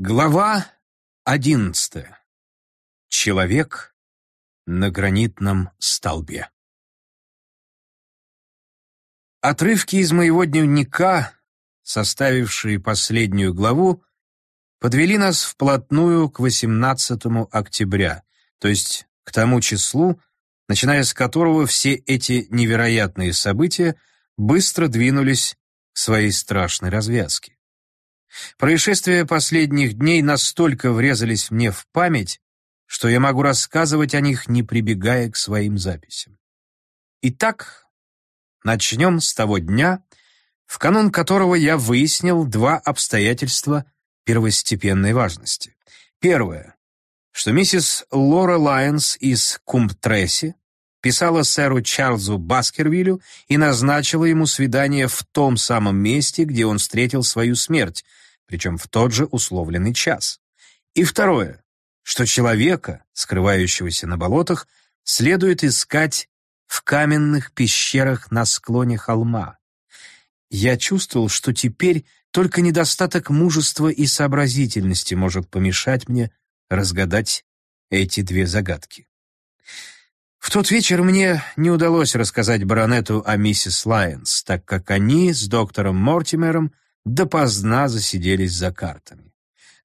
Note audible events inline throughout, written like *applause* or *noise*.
Глава одиннадцатая. Человек на гранитном столбе. Отрывки из моего дневника, составившие последнюю главу, подвели нас вплотную к 18 октября, то есть к тому числу, начиная с которого все эти невероятные события быстро двинулись к своей страшной развязке. Происшествия последних дней настолько врезались мне в память, что я могу рассказывать о них, не прибегая к своим записям. Итак, начнем с того дня, в канун которого я выяснил два обстоятельства первостепенной важности. Первое, что миссис Лора Лайонс из Кумбтресси писала сэру Чарльзу Баскервилю и назначила ему свидание в том самом месте, где он встретил свою смерть, причем в тот же условленный час. И второе, что человека, скрывающегося на болотах, следует искать в каменных пещерах на склоне холма. Я чувствовал, что теперь только недостаток мужества и сообразительности может помешать мне разгадать эти две загадки. В тот вечер мне не удалось рассказать баронету о миссис Лайонс, так как они с доктором Мортимером допоздна засиделись за картами.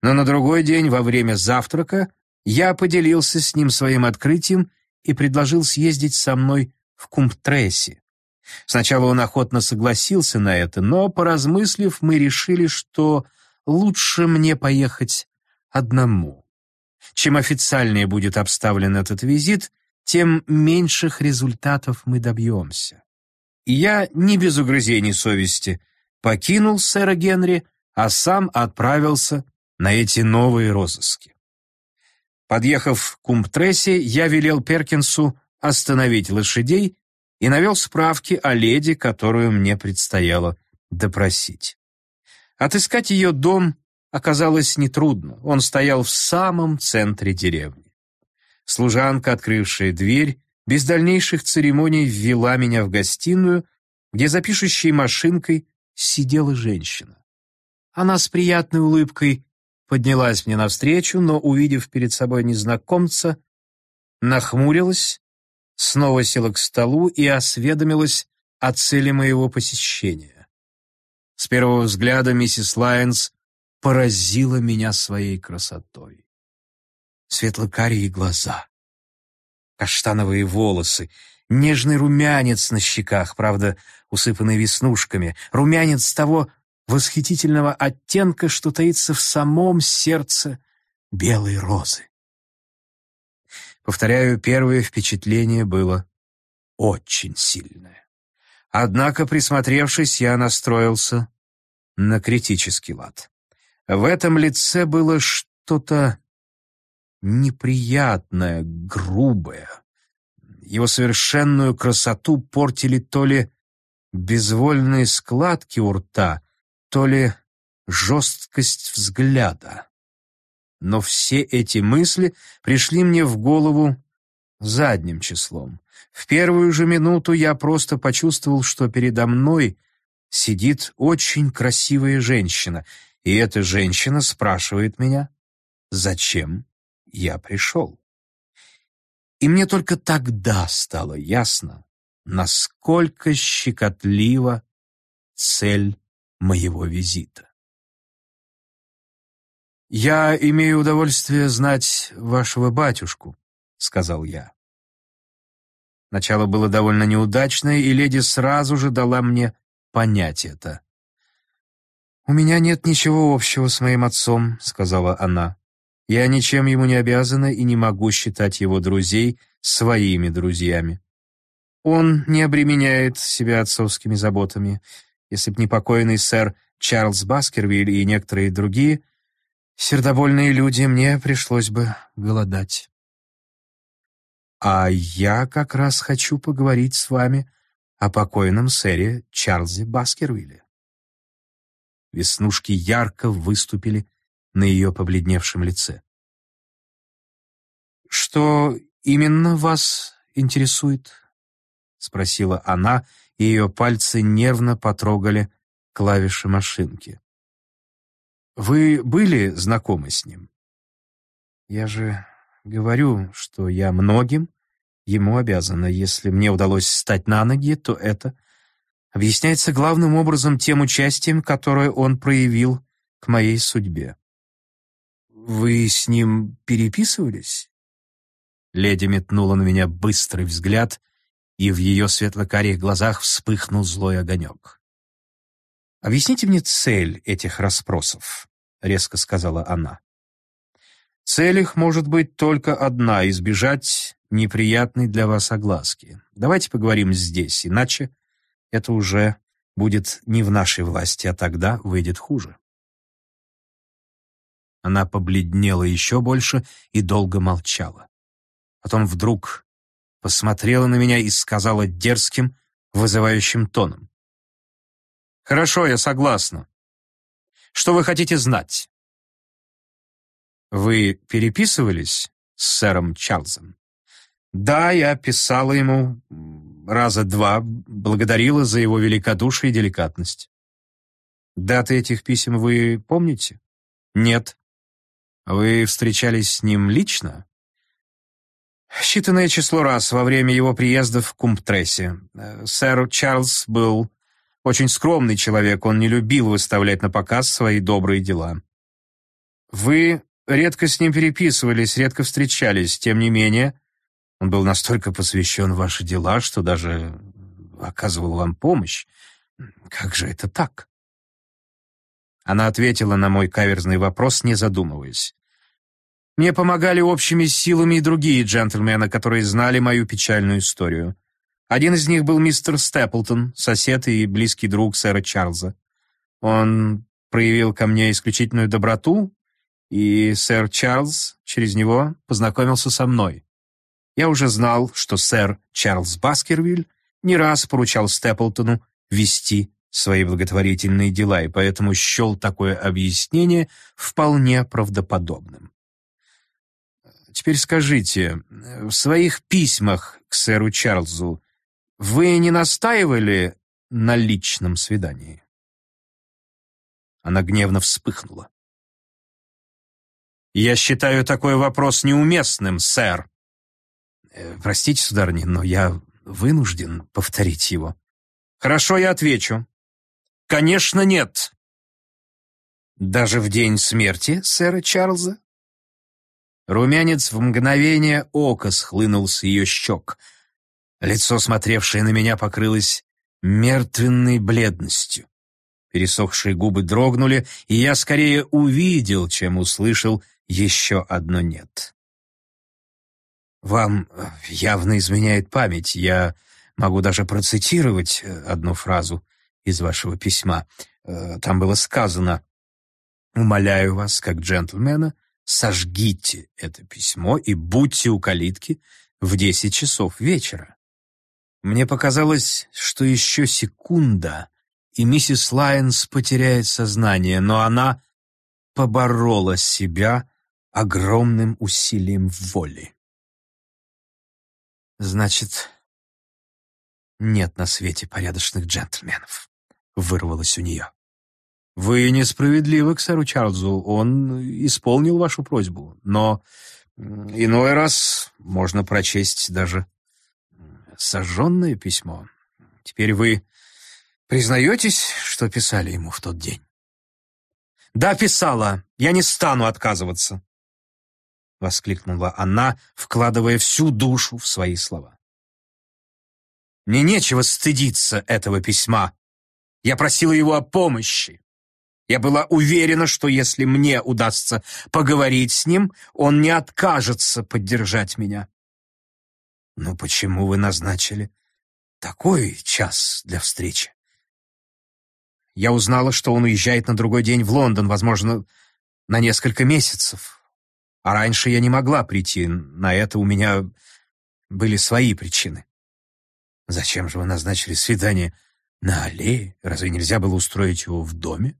Но на другой день, во время завтрака, я поделился с ним своим открытием и предложил съездить со мной в Кумптрессе. Сначала он охотно согласился на это, но, поразмыслив, мы решили, что лучше мне поехать одному. Чем официальнее будет обставлен этот визит, тем меньших результатов мы добьемся. И я не без угрызений совести – покинул сэра Генри, а сам отправился на эти новые розыски. Подъехав к Умптрессе, я велел Перкинсу остановить лошадей и навел справки о леди, которую мне предстояло допросить. Отыскать ее дом оказалось нетрудно, он стоял в самом центре деревни. Служанка, открывшая дверь, без дальнейших церемоний ввела меня в гостиную, где за пишущей машинкой сидела женщина. Она с приятной улыбкой поднялась мне навстречу, но, увидев перед собой незнакомца, нахмурилась, снова села к столу и осведомилась о цели моего посещения. С первого взгляда миссис Лайонс поразила меня своей красотой. Светло-карие глаза, каштановые волосы, нежный румянец на щеках, правда, усыпанный веснушками, румянец того восхитительного оттенка, что таится в самом сердце белой розы. Повторяю, первое впечатление было очень сильное. Однако, присмотревшись, я настроился на критический лад. В этом лице было что-то неприятное, грубое, его совершенную красоту портили то ли безвольные складки у рта, то ли жесткость взгляда. Но все эти мысли пришли мне в голову задним числом. В первую же минуту я просто почувствовал, что передо мной сидит очень красивая женщина, и эта женщина спрашивает меня, зачем я пришел. И мне только тогда стало ясно, насколько щекотлива цель моего визита. «Я имею удовольствие знать вашего батюшку», — сказал я. Начало было довольно неудачное, и леди сразу же дала мне понять это. «У меня нет ничего общего с моим отцом», — сказала она. Я ничем ему не обязана и не могу считать его друзей своими друзьями. Он не обременяет себя отцовскими заботами. Если б не покойный сэр Чарльз Баскервиль и некоторые другие, сердобольные люди, мне пришлось бы голодать. А я как раз хочу поговорить с вами о покойном сэре Чарльзе Баскервилле. Веснушки ярко выступили на ее побледневшем лице. «Что именно вас интересует?» — спросила она, и ее пальцы нервно потрогали клавиши машинки. Вы были знакомы с ним? Я же говорю, что я многим ему обязана. Если мне удалось встать на ноги, то это объясняется главным образом тем участием, которое он проявил к моей судьбе. Вы с ним переписывались? Леди метнула на меня быстрый взгляд, и в ее светло-карих глазах вспыхнул злой огонек. «Объясните мне цель этих расспросов», — резко сказала она. «Цель их может быть только одна — избежать неприятной для вас огласки. Давайте поговорим здесь, иначе это уже будет не в нашей власти, а тогда выйдет хуже». Она побледнела еще больше и долго молчала. Потом вдруг посмотрела на меня и сказала дерзким, вызывающим тоном. «Хорошо, я согласна. Что вы хотите знать?» «Вы переписывались с сэром Чарльзом?» «Да, я писала ему раза два, благодарила за его великодушие и деликатность». «Даты этих писем вы помните?» «Нет». «Вы встречались с ним лично?» Считанное число раз во время его приезда в Кумптрессе. Э, сэр Чарльз был очень скромный человек, он не любил выставлять на показ свои добрые дела. Вы редко с ним переписывались, редко встречались, тем не менее, он был настолько посвящен в ваши дела, что даже оказывал вам помощь. Как же это так? Она ответила на мой каверзный вопрос, не задумываясь. Мне помогали общими силами и другие джентльмены, которые знали мою печальную историю. Один из них был мистер Степлтон, сосед и близкий друг сэра Чарльза. Он проявил ко мне исключительную доброту, и сэр Чарльз через него познакомился со мной. Я уже знал, что сэр Чарльз Баскервиль не раз поручал Степлтону вести свои благотворительные дела, и поэтому счел такое объяснение вполне правдоподобным. Теперь скажите, в своих письмах к сэру Чарльзу вы не настаивали на личном свидании? Она гневно вспыхнула. «Я считаю такой вопрос неуместным, сэр». Э, «Простите, сударыня, но я вынужден повторить его». «Хорошо, я отвечу. Конечно, нет». «Даже в день смерти сэра Чарльза?» Румянец в мгновение ока схлынул с ее щек. Лицо, смотревшее на меня, покрылось мертвенной бледностью. Пересохшие губы дрогнули, и я скорее увидел, чем услышал еще одно «нет». «Вам явно изменяет память. Я могу даже процитировать э, одну фразу из вашего письма. Э, там было сказано «Умоляю вас, как джентльмена, сожгите это письмо и будьте у калитки в десять часов вечера. Мне показалось, что еще секунда, и миссис Лайонс потеряет сознание, но она поборола себя огромным усилием воли. Значит, нет на свете порядочных джентльменов, вырвалось у нее. Вы несправедливы к сэру Чарльзу, он исполнил вашу просьбу, но иной раз можно прочесть даже сожженное письмо. Теперь вы признаетесь, что писали ему в тот день? «Да, писала. Я не стану отказываться», — воскликнула она, вкладывая всю душу в свои слова. «Мне нечего стыдиться этого письма. Я просила его о помощи. Я была уверена, что если мне удастся поговорить с ним, он не откажется поддержать меня. Но почему вы назначили такой час для встречи? Я узнала, что он уезжает на другой день в Лондон, возможно, на несколько месяцев. А раньше я не могла прийти, на это у меня были свои причины. Зачем же вы назначили свидание на аллее? Разве нельзя было устроить его в доме?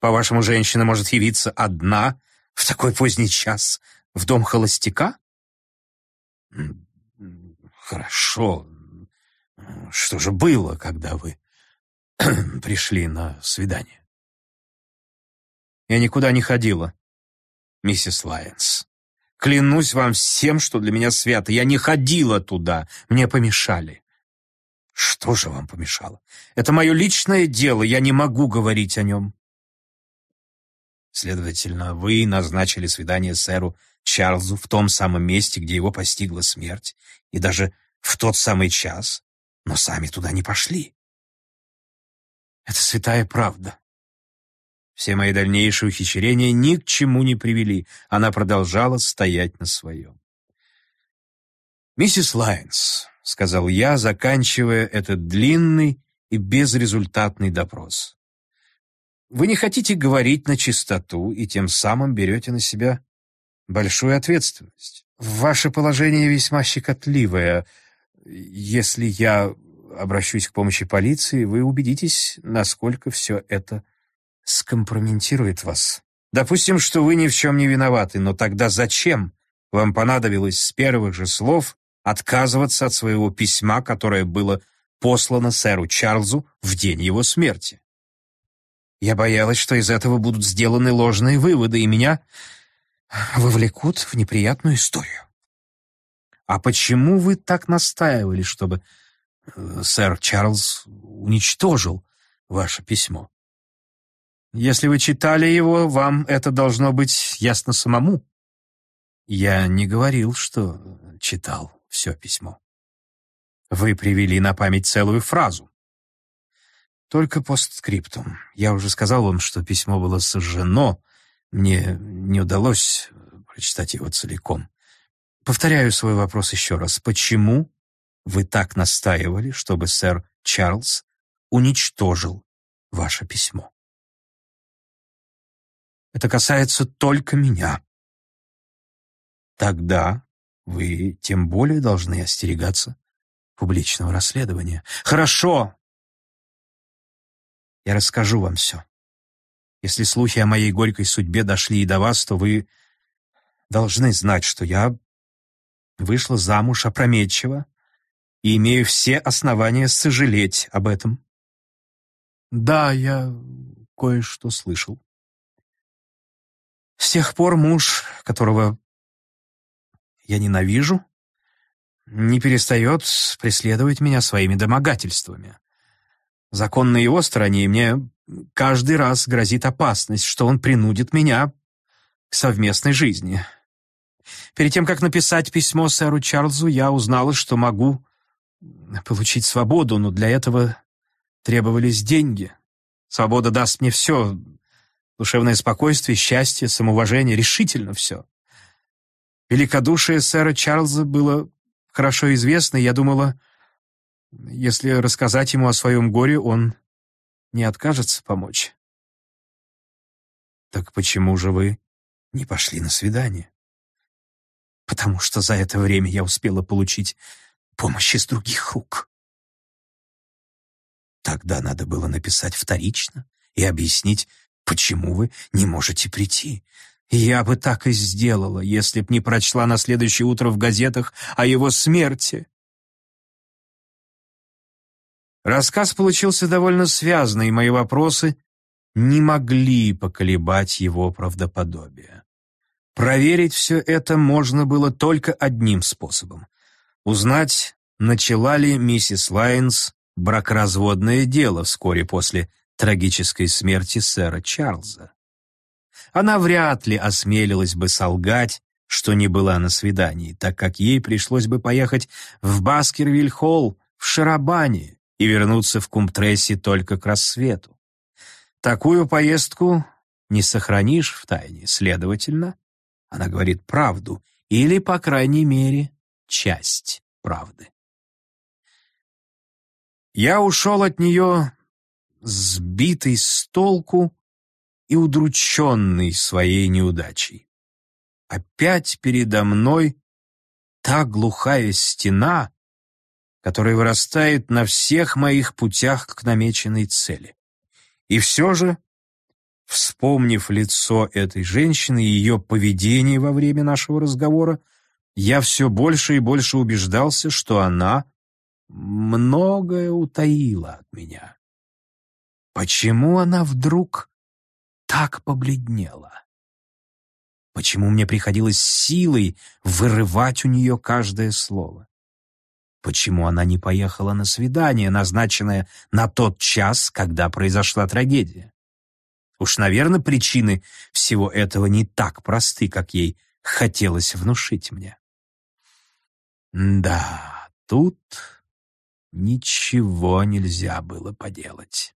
По-вашему, женщина может явиться одна в такой поздний час в дом холостяка? Хорошо. Что же было, когда вы *clears throat* пришли на свидание? Я никуда не ходила. Миссис Лайенс, клянусь вам всем, что для меня свято. Я не ходила туда. Мне помешали. Что же вам помешало? Это мое личное дело, я не могу говорить о нем. Следовательно, вы назначили свидание сэру Чарльзу в том самом месте, где его постигла смерть, и даже в тот самый час, но сами туда не пошли. Это святая правда. Все мои дальнейшие ухищрения ни к чему не привели. Она продолжала стоять на своем. «Миссис Лайнс», — сказал я, заканчивая этот длинный и безрезультатный допрос. «Вы не хотите говорить на чистоту и тем самым берете на себя большую ответственность. Ваше положение весьма щекотливое. Если я обращусь к помощи полиции, вы убедитесь, насколько все это скомпрометирует вас. Допустим, что вы ни в чем не виноваты, но тогда зачем вам понадобилось с первых же слов отказываться от своего письма, которое было послано сэру Чарльзу в день его смерти? Я боялась, что из этого будут сделаны ложные выводы, и меня вовлекут в неприятную историю. А почему вы так настаивали, чтобы э, сэр Чарльз уничтожил ваше письмо? Если вы читали его, вам это должно быть ясно самому. Я не говорил, что читал все письмо. Вы привели на память целую фразу. Только постскриптум. Я уже сказал вам, что письмо было сожжено. Мне не удалось прочитать его целиком. Повторяю свой вопрос еще раз. Почему вы так настаивали, чтобы сэр Чарльз уничтожил ваше письмо? Это касается только меня. Тогда вы тем более должны остерегаться публичного расследования. Хорошо. Я расскажу вам все. Если слухи о моей горькой судьбе дошли и до вас, то вы должны знать, что я вышла замуж опрометчиво и имею все основания сожалеть об этом. Да, я кое-что слышал. С тех пор муж, которого я ненавижу, не перестает преследовать меня своими домогательствами. Закон на его стороне, и мне каждый раз грозит опасность, что он принудит меня к совместной жизни. Перед тем, как написать письмо сэру Чарльзу, я узнала, что могу получить свободу, но для этого требовались деньги. Свобода даст мне все, Душевное спокойствие, счастье, самоуважение, решительно все. Великодушие сэра Чарльза было хорошо известно, и я думала, если рассказать ему о своем горе, он не откажется помочь. Так почему же вы не пошли на свидание? Потому что за это время я успела получить помощь из других рук. Тогда надо было написать вторично и объяснить, Почему вы не можете прийти? Я бы так и сделала, если б не прочла на следующее утро в газетах о его смерти. Рассказ получился довольно связанный, и мои вопросы не могли поколебать его правдоподобие. Проверить все это можно было только одним способом — узнать, начала ли миссис Лайнс бракоразводное дело вскоре после трагической смерти сэра Чарльза. Она вряд ли осмелилась бы солгать, что не была на свидании, так как ей пришлось бы поехать в Баскервиль-холл в Шарабане и вернуться в Кумтрессе только к рассвету. Такую поездку не сохранишь в тайне, следовательно, она говорит правду или, по крайней мере, часть правды. Я ушел от нее сбитый с толку и удрученный своей неудачей. Опять передо мной та глухая стена, которая вырастает на всех моих путях к намеченной цели. И все же, вспомнив лицо этой женщины и ее поведение во время нашего разговора, я все больше и больше убеждался, что она многое утаила от меня. Почему она вдруг так побледнела? Почему мне приходилось силой вырывать у нее каждое слово? Почему она не поехала на свидание, назначенное на тот час, когда произошла трагедия? Уж, наверное, причины всего этого не так просты, как ей хотелось внушить мне. Да, тут ничего нельзя было поделать.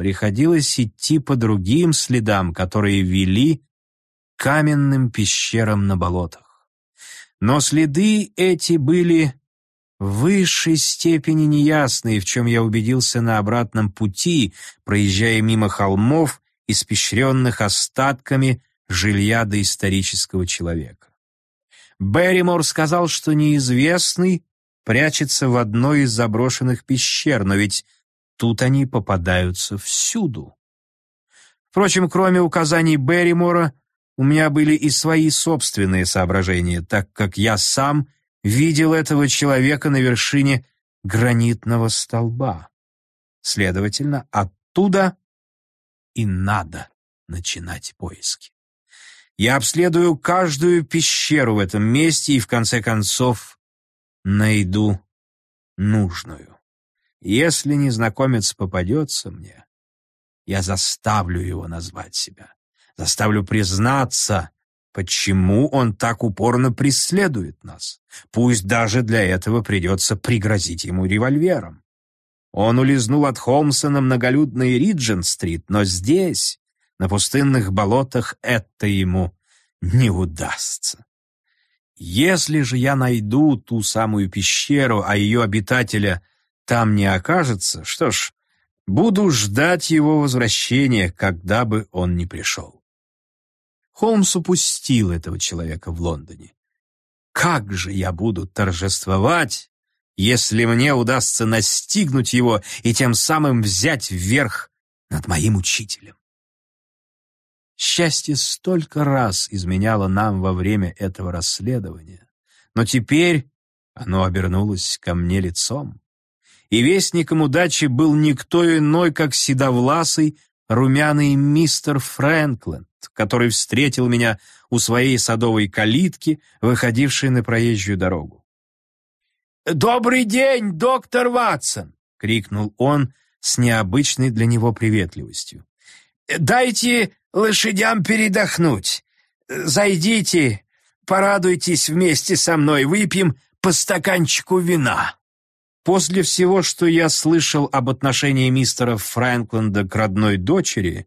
Приходилось идти по другим следам, которые вели каменным пещерам на болотах. Но следы эти были в высшей степени неясные, в чем я убедился на обратном пути, проезжая мимо холмов, испещренных остатками жилья доисторического человека. Берримор сказал, что неизвестный прячется в одной из заброшенных пещер, но ведь тут они попадаются всюду. Впрочем, кроме указаний Берримора, у меня были и свои собственные соображения, так как я сам видел этого человека на вершине гранитного столба. Следовательно, оттуда и надо начинать поиски. Я обследую каждую пещеру в этом месте и, в конце концов, найду нужную. Если незнакомец попадется мне, я заставлю его назвать себя заставлю признаться, почему он так упорно преследует нас. Пусть даже для этого придется пригрозить ему револьвером. Он улизнул от Холмса на многолюдной Риджен-стрит, но здесь, на пустынных болотах, это ему не удастся. Если же я найду ту самую пещеру, а ее обитателя там не окажется, что ж, буду ждать его возвращения, когда бы он ни пришел. Холмс упустил этого человека в Лондоне. Как же я буду торжествовать, если мне удастся настигнуть его и тем самым взять вверх над моим учителем? Счастье столько раз изменяло нам во время этого расследования, но теперь оно обернулось ко мне лицом. И вестником удачи был никто иной, как седовласый, румяный мистер Фрэнклин, который встретил меня у своей садовой калитки, выходившей на проезжую дорогу. «Добрый день, доктор Ватсон!» — крикнул он с необычной для него приветливостью. «Дайте лошадям передохнуть. Зайдите, порадуйтесь вместе со мной, выпьем по стаканчику вина». После всего, что я слышал об отношении мистера Фрэнкленда к родной дочери,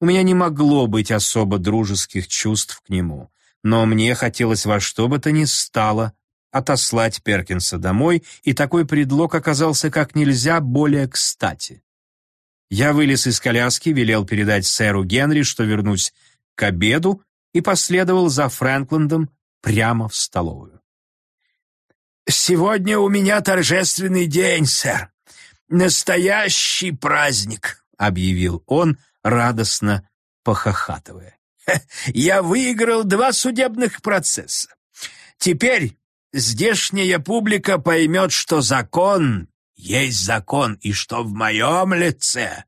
у меня не могло быть особо дружеских чувств к нему, но мне хотелось во что бы то ни стало отослать Перкинса домой, и такой предлог оказался как нельзя более кстати. Я вылез из коляски, велел передать сэру Генри, что вернусь к обеду, и последовал за Фрэнклендом прямо в столовую. «Сегодня у меня торжественный день, сэр. Настоящий праздник», — объявил он, радостно похохатывая. *laughs* «Я выиграл два судебных процесса. Теперь здешняя публика поймет, что закон есть закон, и что в моем лице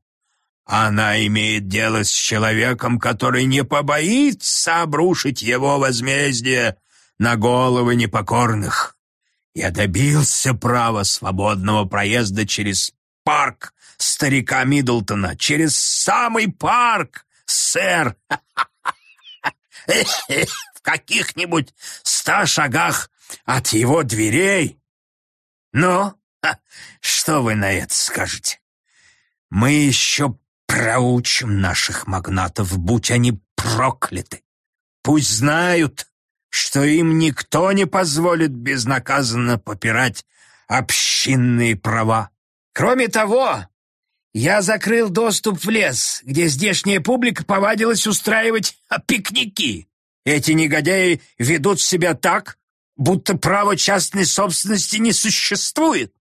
она имеет дело с человеком, который не побоится обрушить его возмездие на головы непокорных. Я добился права свободного проезда через парк старика Миддлтона, через самый парк, сэр. В каких-нибудь ста шагах от его дверей. Ну, что вы на это скажете? Мы еще проучим наших магнатов, будь они прокляты. Пусть знают, что им никто не позволит безнаказанно попирать общинные права. Кроме того, я закрыл доступ в лес, где здешняя публика повадилась устраивать пикники. Эти негодяи ведут себя так, будто право частной собственности не существует.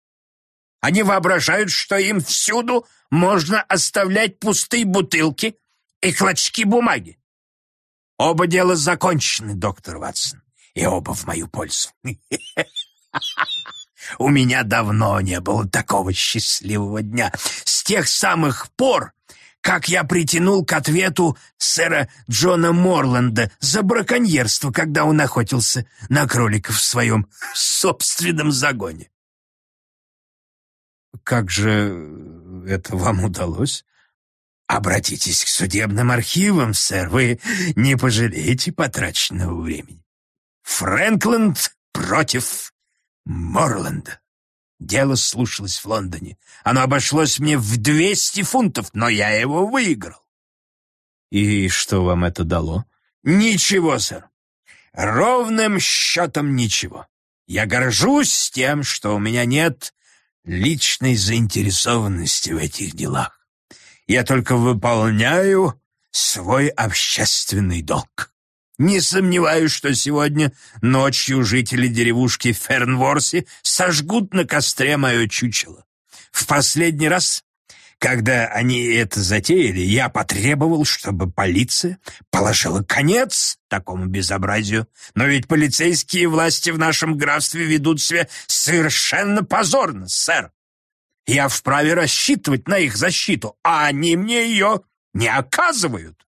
Они воображают, что им всюду можно оставлять пустые бутылки и клочки бумаги. Оба дела закончены, доктор Ватсон, и оба в мою пользу. У меня давно не было такого счастливого дня. С тех самых пор, как я притянул к ответу сэра Джона Морланда за браконьерство, когда он охотился на кроликов в своем собственном загоне. Как же это вам удалось? Обратитесь к судебным архивам, сэр, вы не пожалеете потраченного времени. Фрэнкленд против Морланда. Дело слушалось в Лондоне. Оно обошлось мне в 200 фунтов, но я его выиграл. И что вам это дало? Ничего, сэр. Ровным счетом ничего. Я горжусь тем, что у меня нет личной заинтересованности в этих делах. Я только выполняю свой общественный долг. Не сомневаюсь, что сегодня ночью жители деревушки Фернворси сожгут на костре мое чучело. В последний раз, когда они это затеяли, я потребовал, чтобы полиция положила конец такому безобразию. Но ведь полицейские власти в нашем графстве ведут себя совершенно позорно, сэр. Я вправе рассчитывать на их защиту, а они мне ее не оказывают.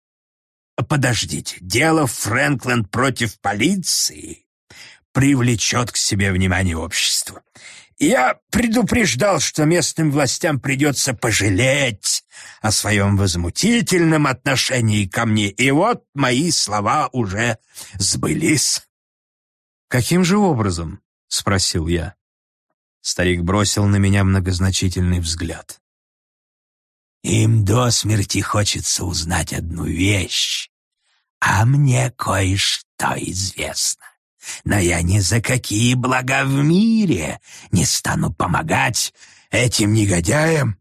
Подождите, дело Фрэнкленд против полиции привлечет к себе внимание общества. Я предупреждал, что местным властям придется пожалеть о своем возмутительном отношении ко мне, и вот мои слова уже сбылись. «Каким же образом?» — спросил я. Старик бросил на меня многозначительный взгляд. Им до смерти хочется узнать одну вещь, а мне кое-что известно. Но я ни за какие блага в мире не стану помогать этим негодяям.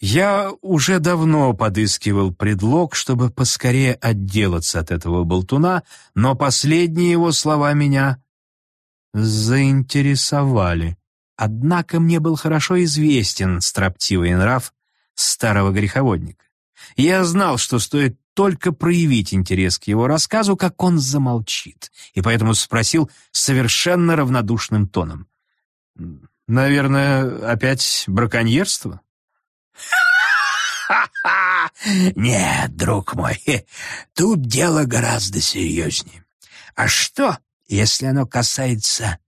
Я уже давно подыскивал предлог, чтобы поскорее отделаться от этого болтуна, но последние его слова меня заинтересовали. Однако мне был хорошо известен строптивый нрав старого греховодника. Я знал, что стоит только проявить интерес к его рассказу, как он замолчит, и поэтому спросил совершенно равнодушным тоном. «Наверное, опять браконьерство?» Нет, друг мой, тут дело гораздо серьезнее. А что, если оно касается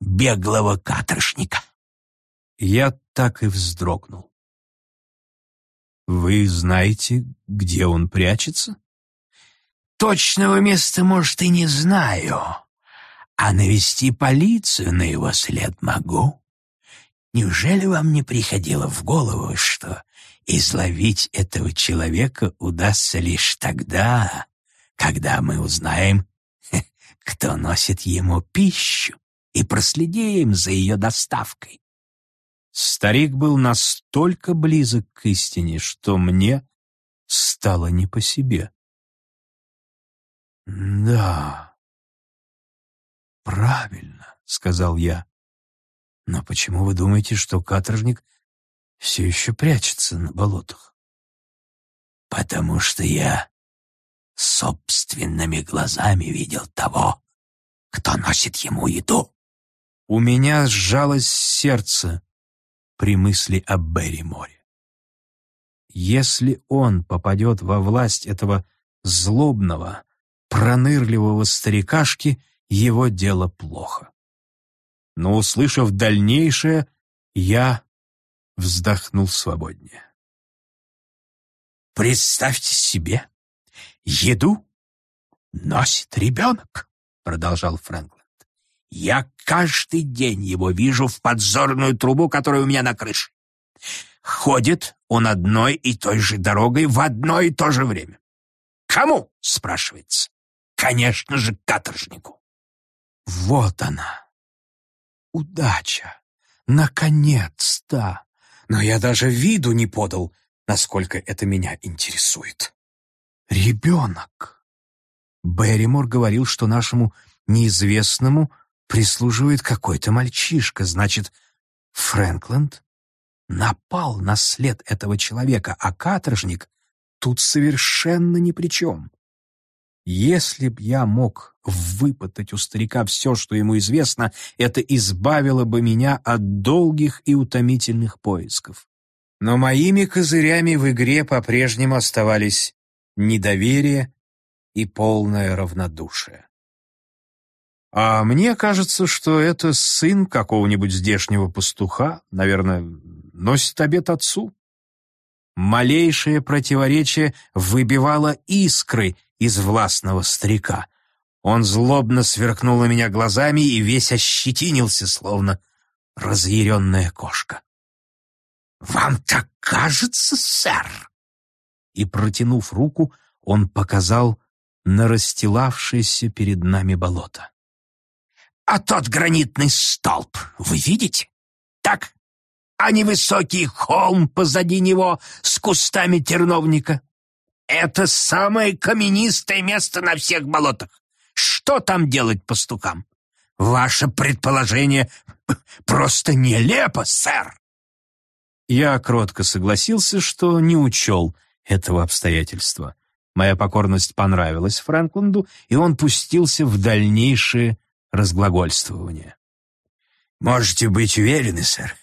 беглого каторшника?» Я так и вздрогнул. «Вы знаете, где он прячется?» «Точного места, может, и не знаю, а навести полицию на его след могу. Неужели вам не приходило в голову, что изловить этого человека удастся лишь тогда, когда мы узнаем, *laughs* кто носит ему пищу, и проследим за ее доставкой?» Старик был настолько близок к истине, что мне стало не по себе. «Да, правильно», — сказал я. «Но почему вы думаете, что каторжник все еще прячется на болотах?» «Потому что я собственными глазами видел того, кто носит ему еду». У меня сжалось сердце при мысли о Берриморе. Если он попадет во власть этого злобного, пронырливого старикашки, его дело плохо. Но, услышав дальнейшее, я вздохнул свободнее. «Представьте себе, еду носит ребенок», — продолжал Фрэнк. Я каждый день его вижу в подзорную трубу, которая у меня на крыше. Ходит он одной и той же дорогой в одно и то же время. Кому? спрашивается. Конечно же, каторжнику. Вот она. Удача. Наконец-то. Но я даже виду не подал, насколько это меня интересует. Ребенок. Берримор говорил, что нашему неизвестному прислуживает какой-то мальчишка. Значит, Фрэнкленд напал на след этого человека, а каторжник тут совершенно ни при чем. Если б я мог выпытать у старика все, что ему известно, это избавило бы меня от долгих и утомительных поисков. Но моими козырями в игре по-прежнему оставались недоверие и полное равнодушие. А мне кажется, что это сын какого-нибудь здешнего пастуха, наверное, носит обед отцу. Малейшее противоречие выбивало искры из властного старика. Он злобно сверкнул на меня глазами и весь ощетинился, словно разъяренная кошка. «Вам так кажется, сэр?» И, протянув руку, он показал на расстилавшееся перед нами болото. «А тот гранитный столб вы видите? Так? А невысокий холм позади него с кустами терновника? Это самое каменистое место на всех болотах. Что там делать пастукам? Ваше предположение *laughs* просто нелепо, сэр. Я кротко согласился, что не учел этого обстоятельства. Моя покорность понравилась Фрэнкленду, и он пустился в дальнейшее разглагольствование. «Можете быть уверены, сэр,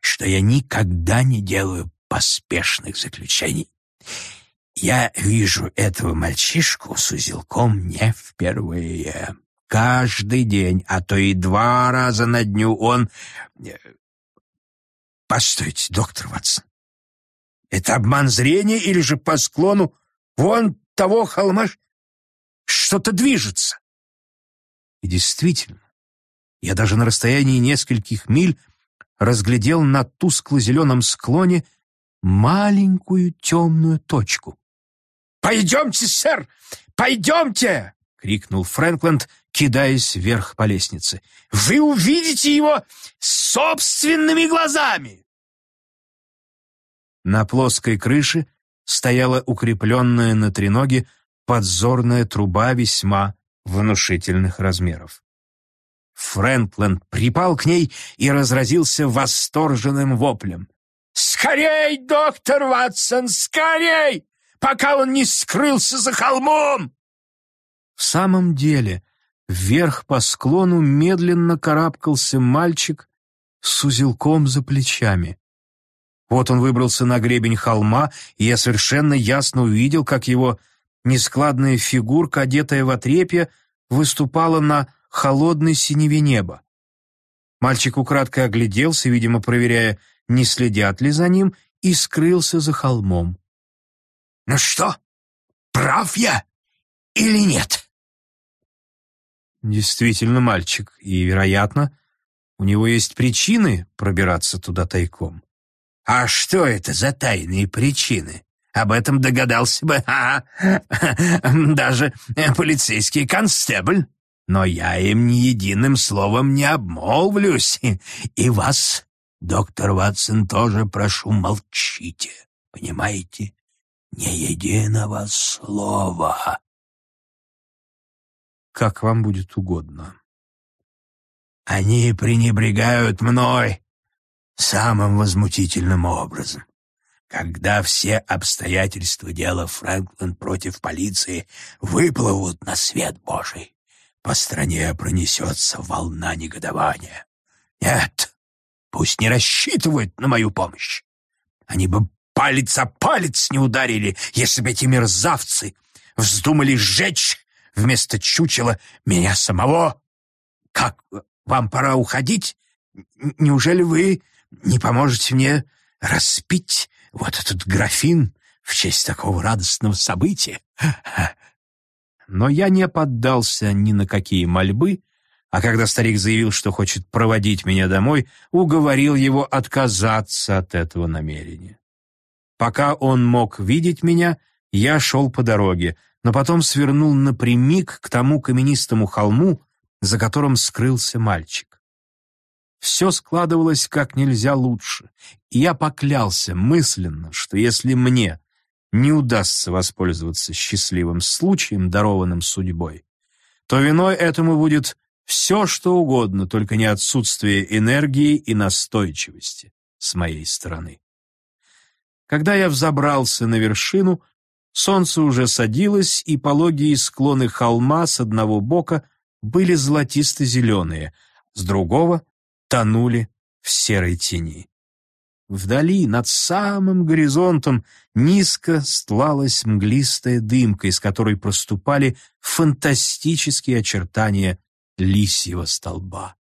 что я никогда не делаю поспешных заключений. Я вижу этого мальчишку с узелком не впервые. Каждый день, а то и два раза на дню он э, Постойте, доктор Ватсон. Это обман зрения или же по склону вон того холма что-то движется? И действительно, я даже на расстоянии нескольких миль разглядел на тускло-зеленом склоне маленькую темную точку. «Пойдемте, сэр! Пойдемте!» — крикнул Фрэнкленд, кидаясь вверх по лестнице. «Вы увидите его собственными глазами!» На плоской крыше стояла укрепленная на треноге подзорная труба весьма внушительных размеров. Фрэнкленд припал к ней и разразился восторженным воплем. «Скорей, доктор Ватсон, скорей, пока он не скрылся за холмом!» В самом деле, Вверх по склону медленно карабкался мальчик с узелком за плечами. Вот он выбрался на гребень холма, и я совершенно ясно увидел, как его нескладная фигурка, одетая в отрепье, выступала на холодной синеве неба. Мальчик украдкой огляделся, видимо, проверяя, не следят ли за ним, и скрылся за холмом. «Ну что, прав я или нет?» Действительно мальчик, и, вероятно, у него есть причины пробираться туда тайком. А что это за тайные причины? Об этом догадался бы *laughs* а, даже полицейский констебль. Но я им ни единым словом не обмолвлюсь. И вас, доктор Ватсон, тоже прошу, молчите. Понимаете? Ни единого слова как вам будет угодно. Они пренебрегают мной самым возмутительным образом. Когда все обстоятельства дела Фрэнклин против полиции выплывут на свет Божий, по стране пронесется волна негодования. Нет, пусть не рассчитывают на мою помощь. Они бы палец о палец не ударили, если бы эти мерзавцы вздумали сжечь вместо чучела меня самого. Как вам пора уходить? Неужели вы не поможете мне распить вот этот графин в честь такого радостного события?» Но я не поддался ни на какие мольбы, а когда старик заявил, что хочет проводить меня домой, уговорил его отказаться от этого намерения. Пока он мог видеть меня, я шел по дороге, но потом свернул напрямик к тому каменистому холму, за которым скрылся мальчик. Все складывалось как нельзя лучше, и я поклялся мысленно, что если мне не удастся воспользоваться счастливым случаем, дарованным судьбой, то виной этому будет все, что угодно, только не отсутствие энергии и настойчивости с моей стороны. Когда я взобрался на вершину, Солнце уже садилось, и пологие склоны холма с одного бока были золотисто-зеленые, с другого тонули в серой тени. вдали, над самым горизонтом, низко стлалась мглистая дымка, из которой проступали фантастические очертания лисьего столба.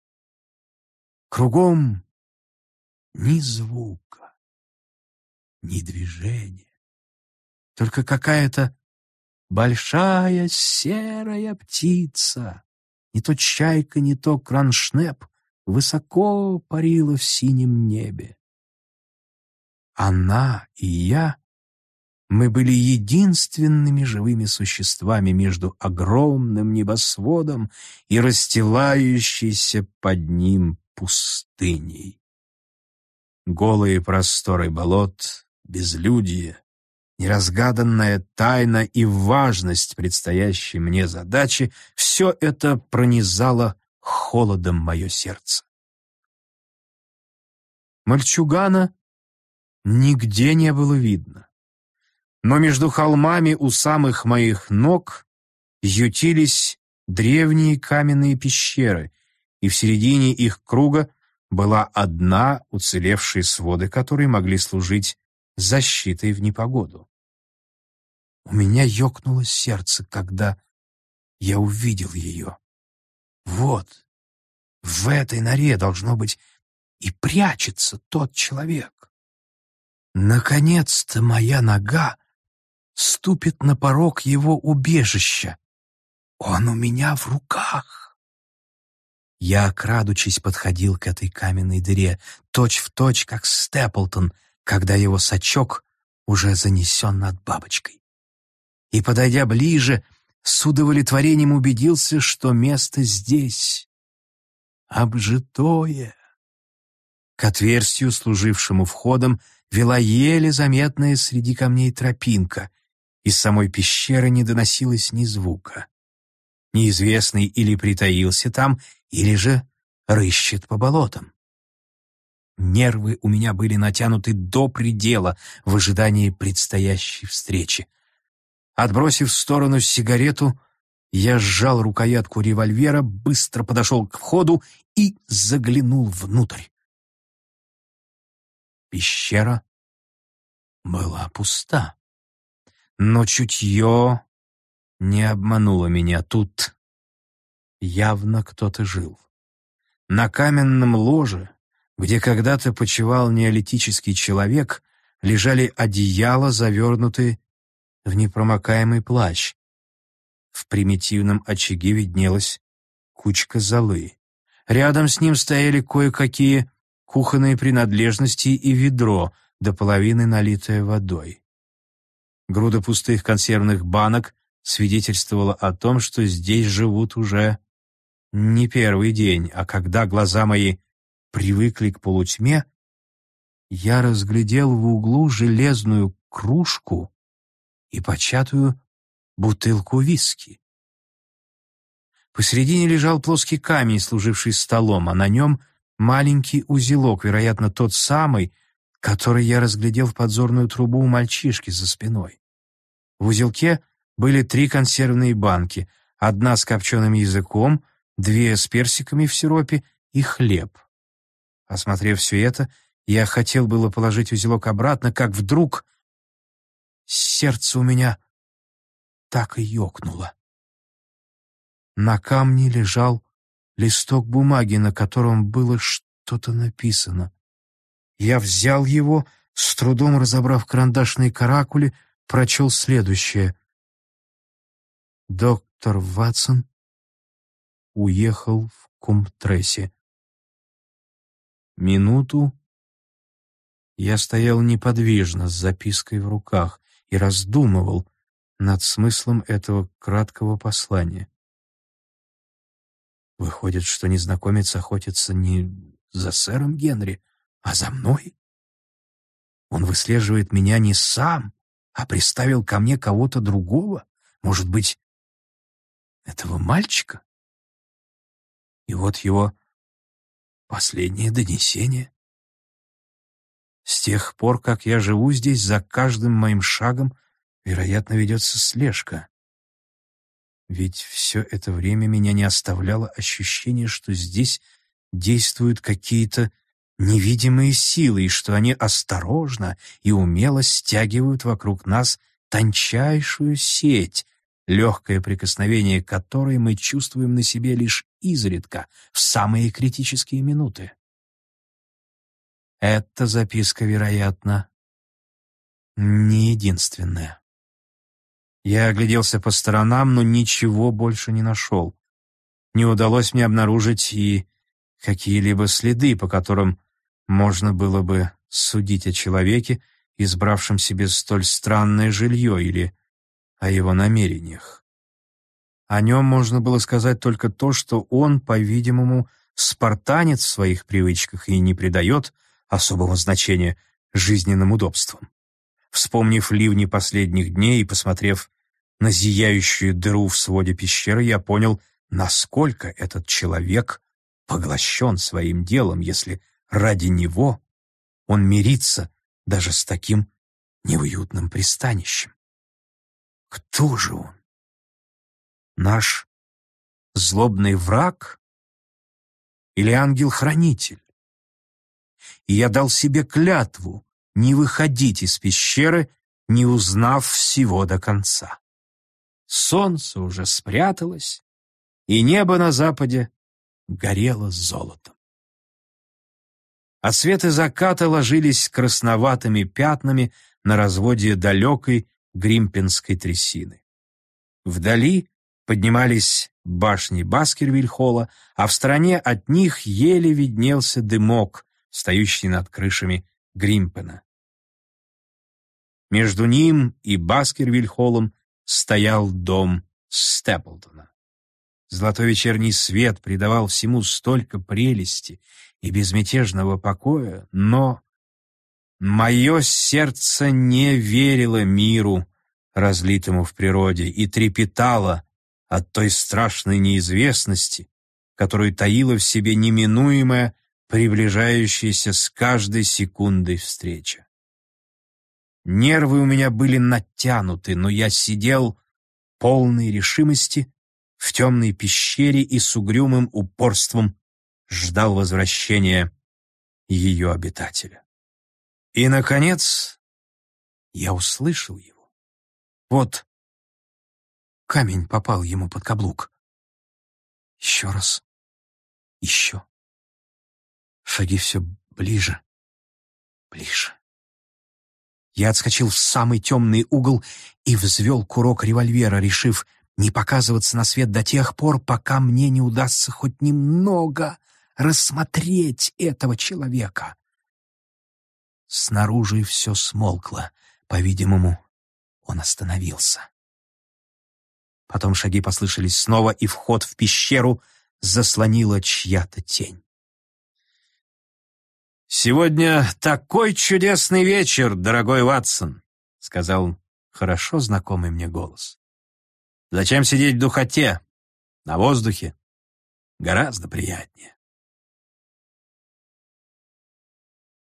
Кругом ни звука, ни движения, только какая-то большая серая птица, не то чайка, не то кроншнеп, высоко парила в синем небе. Она и я, мы были единственными живыми существами между огромным небосводом и расстилающейся под ним пустыней. Голые просторы болот, безлюдье, неразгаданная тайна и важность предстоящей мне задачи — все это пронизало холодом мое сердце. Мальчугана нигде не было видно. Но между холмами у самых моих ног ютились древние каменные пещеры, и в середине их круга была одна уцелевшая своды, которые могли служить защитой в непогоду. У меня ёкнуло сердце, когда я увидел ее. Вот, в этой норе, должно быть, и прячется тот человек. Наконец-то моя нога ступит на порог его убежища. Он у меня в руках. Я, крадучись, подходил к этой каменной дыре, точь-в-точь, точь, как Степлтон, когда его сачок уже занесен над бабочкой. И, подойдя ближе, с удовлетворением убедился, что место здесь обжитое. К отверстию, служившему входом, вела еле заметная среди камней тропинка. Из самой пещеры не доносилось ни звука. Неизвестный или притаился там, или же рыщет по болотам. Нервы у меня были натянуты до предела в ожидании предстоящей встречи. Отбросив в сторону сигарету, я сжал рукоятку револьвера, быстро подошел к входу и заглянул внутрь. Пещера была пуста. Но чутье не обмануло меня. Тут явно кто-то жил. На каменном ложе, где когда-то почивал неолитический человек, лежали одеяла, завернутые в непромокаемый плащ. В примитивном очаге виднелась кучка золы. Рядом с ним стояли кое-какие кухонные принадлежности и ведро, до половины налитое водой. Груда пустых консервных банок свидетельствовала о том, что здесь живут уже не первый день, а когда глаза мои привыкли к полутьме, я разглядел в углу железную кружку и початую бутылку виски. Посередине лежал плоский камень, служивший столом, а на нем маленький узелок, вероятно, тот самый, который я разглядел в подзорную трубу у мальчишки за спиной. В узелке были три консервные банки, одна с копченым языком, две с персиками в сиропе и хлеб. Осмотрев все это, я хотел было положить узелок обратно, как вдруг сердце у меня так и ёкнуло. На камне лежал листок бумаги, на котором было что-то написано. Я взял его, с трудом разобрав карандашные каракули, прочел следующее. Доктор Ватсон уехал в Кумтрессе. Минуту я стоял неподвижно с запиской в руках и раздумывал над смыслом этого краткого послания. Выходит, что незнакомец охотится не за сэром Генри, а за мной? Он выслеживает меня не сам, а приставил ко мне кого-то другого? Может быть, этого мальчика? И вот его последнее донесение. С тех пор, как я живу здесь, за каждым моим шагом, вероятно, ведется слежка. Ведь все это время меня не оставляло ощущение, что здесь действуют какие-то невидимые силы, и что они осторожно и умело стягивают вокруг нас тончайшую сеть, легкое прикосновение которой мы чувствуем на себе лишь изредка, в самые критические минуты. Эта записка, вероятно, не единственная. Я огляделся по сторонам, но ничего больше не нашел. Не удалось мне обнаружить и какие-либо следы, по которым можно было бы судить о человеке, избравшем себе столь странное жилье или о его намерениях. О нем можно было сказать только то, что он, по-видимому, спартанец в своих привычках и не придает особого значения жизненным удобствам. Вспомнив ливни последних дней и посмотрев на зияющую дыру в своде пещеры, я понял, насколько этот человек поглощен своим делом, если ради него он мирится даже с таким неуютным пристанищем. Кто же он? Наш злобный враг или ангел-хранитель? И я дал себе клятву не выходить из пещеры, не узнав всего до конца. Солнце уже спряталось, и небо на западе горело золотом. А светы заката ложились красноватыми пятнами на разводе далекой Гримпинской трясины. Вдали поднимались башни Баскервиль-холла, а в стороне от них еле виднелся дымок, стоящий над крышами Гримпена. Между ним и Баскервиль-холлом стоял дом Степлтона. Золотой вечерний свет придавал всему столько прелести и безмятежного покоя, но мое сердце не верило миру, разлитому в природе, и трепетало от той страшной неизвестности, которую таила в себе неминуемая, приближающаяся с каждой секундой встреча. Нервы у меня были натянуты, но я сидел полной решимости в темной пещере и с угрюмым упорством ждал возвращения ее обитателя. И, наконец, я услышал его. Вот камень попал ему под каблук. Еще раз. Еще. Шаги все ближе, ближе. Я отскочил в самый темный угол и взвел курок револьвера, решив не показываться на свет до тех пор, пока мне не удастся хоть немного рассмотреть этого человека. Снаружи все смолкло. По-видимому, он остановился. Потом шаги послышались снова, и вход в пещеру заслонила чья-то тень. «Сегодня такой чудесный вечер, дорогой Ватсон», — сказал хорошо знакомый мне голос. «Зачем сидеть в духоте? На воздухе? Гораздо приятнее».